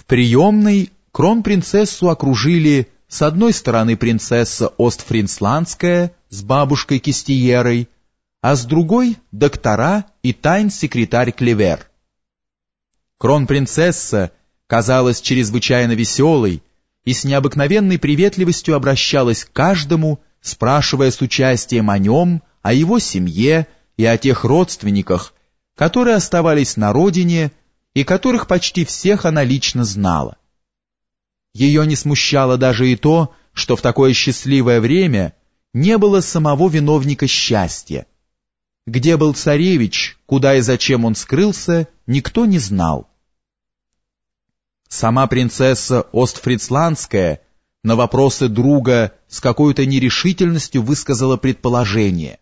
В приемной кронпринцессу окружили с одной стороны принцесса Остфринсландская с бабушкой Кистиерой, а с другой — доктора и тайн-секретарь Клевер. Кронпринцесса казалась чрезвычайно веселой и с необыкновенной приветливостью обращалась к каждому, спрашивая с участием о нем, о его семье и о тех родственниках, которые оставались на родине и которых почти всех она лично знала. Ее не смущало даже и то, что в такое счастливое время не было самого виновника счастья. Где был царевич, куда и зачем он скрылся, никто не знал. Сама принцесса Остфрицландская на вопросы друга с какой-то нерешительностью высказала предположение.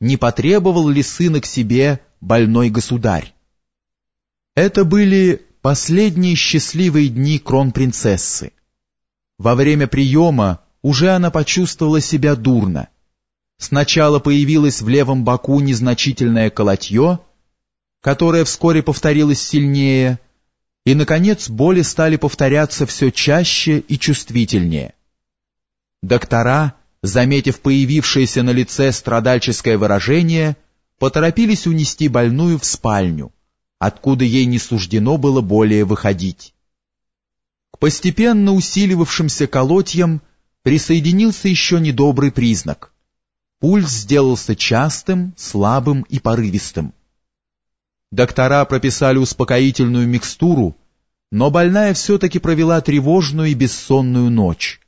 Не потребовал ли сына к себе больной государь? Это были последние счастливые дни кронпринцессы. Во время приема уже она почувствовала себя дурно. Сначала появилось в левом боку незначительное колотье, которое вскоре повторилось сильнее, и, наконец, боли стали повторяться все чаще и чувствительнее. Доктора, заметив появившееся на лице страдальческое выражение, поторопились унести больную в спальню откуда ей не суждено было более выходить. К постепенно усиливавшимся колотьям присоединился еще недобрый признак. Пульс сделался частым, слабым и порывистым. Доктора прописали успокоительную микстуру, но больная все-таки провела тревожную и бессонную ночь.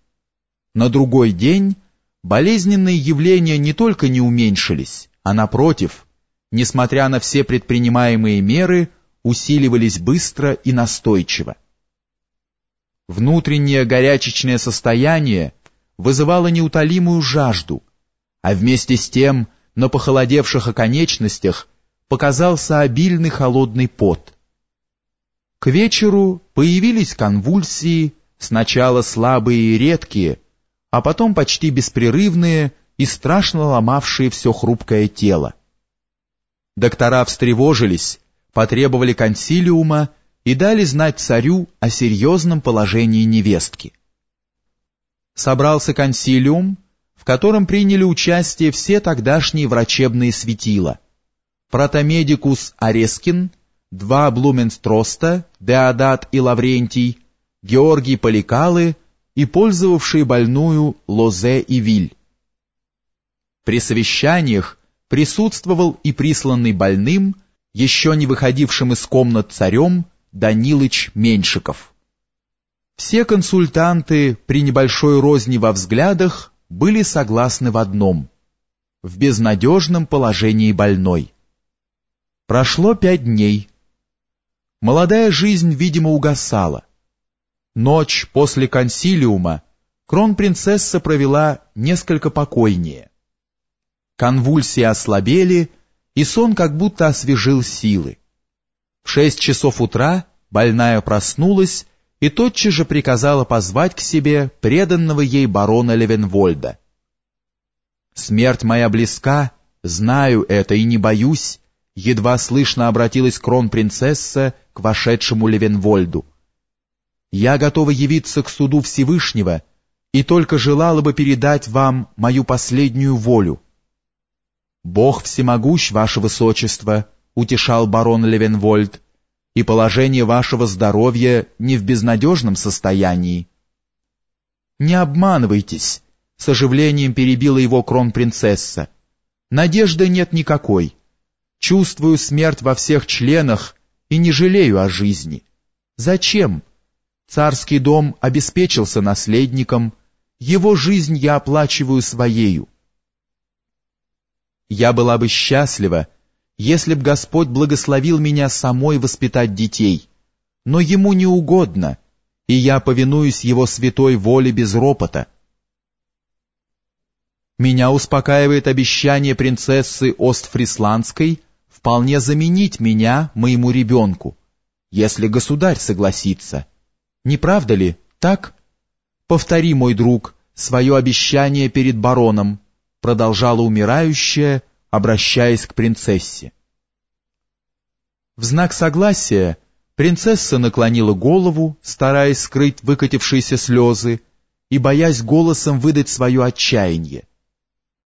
На другой день болезненные явления не только не уменьшились, а напротив – несмотря на все предпринимаемые меры, усиливались быстро и настойчиво. Внутреннее горячечное состояние вызывало неутолимую жажду, а вместе с тем на похолодевших оконечностях показался обильный холодный пот. К вечеру появились конвульсии, сначала слабые и редкие, а потом почти беспрерывные и страшно ломавшие все хрупкое тело. Доктора встревожились, потребовали консилиума и дали знать царю о серьезном положении невестки. Собрался консилиум, в котором приняли участие все тогдашние врачебные светила. Протомедикус Арескин, два Блуменстроста, Деодат и Лаврентий, Георгий Поликалы и пользовавшие больную Лозе и Виль. При совещаниях присутствовал и присланный больным, еще не выходившим из комнат царем, Данилыч Меньшиков. Все консультанты при небольшой розни во взглядах были согласны в одном – в безнадежном положении больной. Прошло пять дней. Молодая жизнь, видимо, угасала. Ночь после консилиума кронпринцесса провела несколько покойнее. Конвульсии ослабели, и сон как будто освежил силы. В шесть часов утра больная проснулась и тотчас же приказала позвать к себе преданного ей барона Левенвольда. «Смерть моя близка, знаю это и не боюсь», едва слышно обратилась кронпринцесса к вошедшему Левенвольду. «Я готова явиться к суду Всевышнего и только желала бы передать вам мою последнюю волю». «Бог всемогущ, ваше высочество», — утешал барон Левенвольд, «и положение вашего здоровья не в безнадежном состоянии». «Не обманывайтесь», — с оживлением перебила его кронпринцесса. «Надежды нет никакой. Чувствую смерть во всех членах и не жалею о жизни. Зачем? Царский дом обеспечился наследником, его жизнь я оплачиваю своею. Я была бы счастлива, если б Господь благословил меня самой воспитать детей, но Ему не угодно, и я повинуюсь Его святой воле без ропота. Меня успокаивает обещание принцессы Остфрисландской вполне заменить меня моему ребенку, если государь согласится. Не правда ли, так? Повтори, мой друг, свое обещание перед бароном, продолжала умирающая, обращаясь к принцессе. В знак согласия Принцесса наклонила голову, стараясь скрыть выкатившиеся слезы, и боясь голосом выдать свое отчаяние.